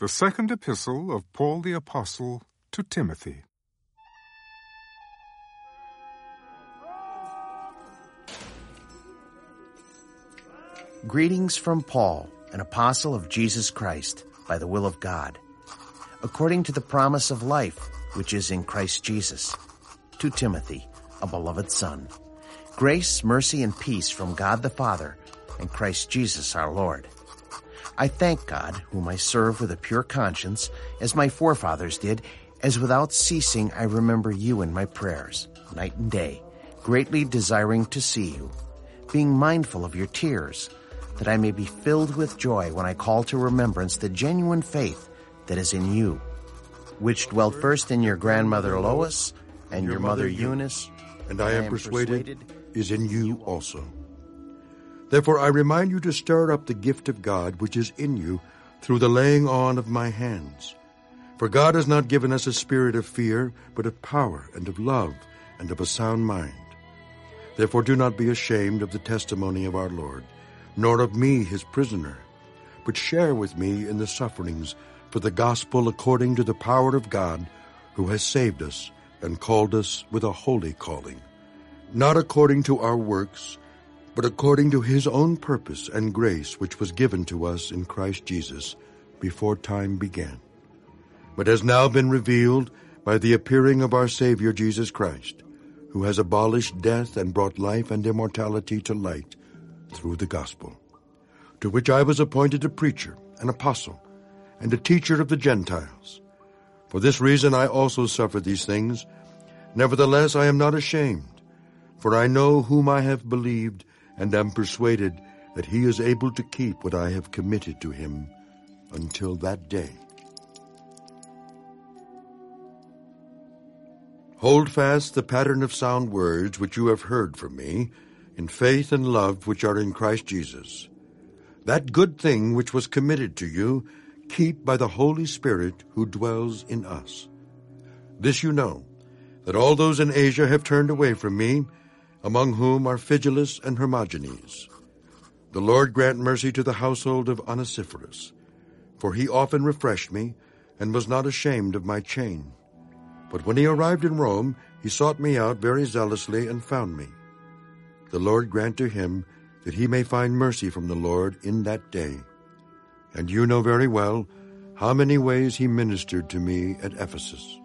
The second epistle of Paul the Apostle to Timothy. Greetings from Paul, an apostle of Jesus Christ, by the will of God, according to the promise of life which is in Christ Jesus. To Timothy, a beloved son. Grace, mercy, and peace from God the Father and Christ Jesus our Lord. I thank God, whom I serve with a pure conscience, as my forefathers did, as without ceasing I remember you in my prayers, night and day, greatly desiring to see you, being mindful of your tears, that I may be filled with joy when I call to remembrance the genuine faith that is in you, which dwelt first in your grandmother Lois and your, mother Eunice, and I am persuaded is in you also. Therefore I remind you to stir up the gift of God which is in you through the laying on of my hands. For God has not given us a spirit of fear, but of power and of love and of a sound mind. Therefore do not be ashamed of the testimony of our Lord, nor of me his prisoner, but share with me in the sufferings for the gospel according to the power of God, who has saved us and called us with a holy calling, not according to our works, but according to his own purpose and grace which was given to us in Christ Jesus before time began, but has now been revealed by the appearing of our Savior Jesus Christ, who has abolished death and brought life and immortality to light through the gospel, to which I was appointed a preacher, an apostle, and a teacher of the Gentiles. For this reason I also suffer these things. Nevertheless I am not ashamed, for I know whom I have believed, and am persuaded that he is able to keep what I have committed to him until that day. Hold fast the pattern of sound words which you have heard from me, in faith and love which are in Christ Jesus. That good thing which was committed to you, keep by the Holy Spirit who dwells in us. This you know, that all those in Asia have turned away from me, among whom are Phygelus and Hermogenes. The Lord grant mercy to the household of Onesiphorus, for he often refreshed me, and was not ashamed of my chain. But when he arrived in Rome, he sought me out very zealously and found me. The Lord grant to him that he may find mercy from the Lord in that day. And you know very well how many ways he ministered to me at Ephesus.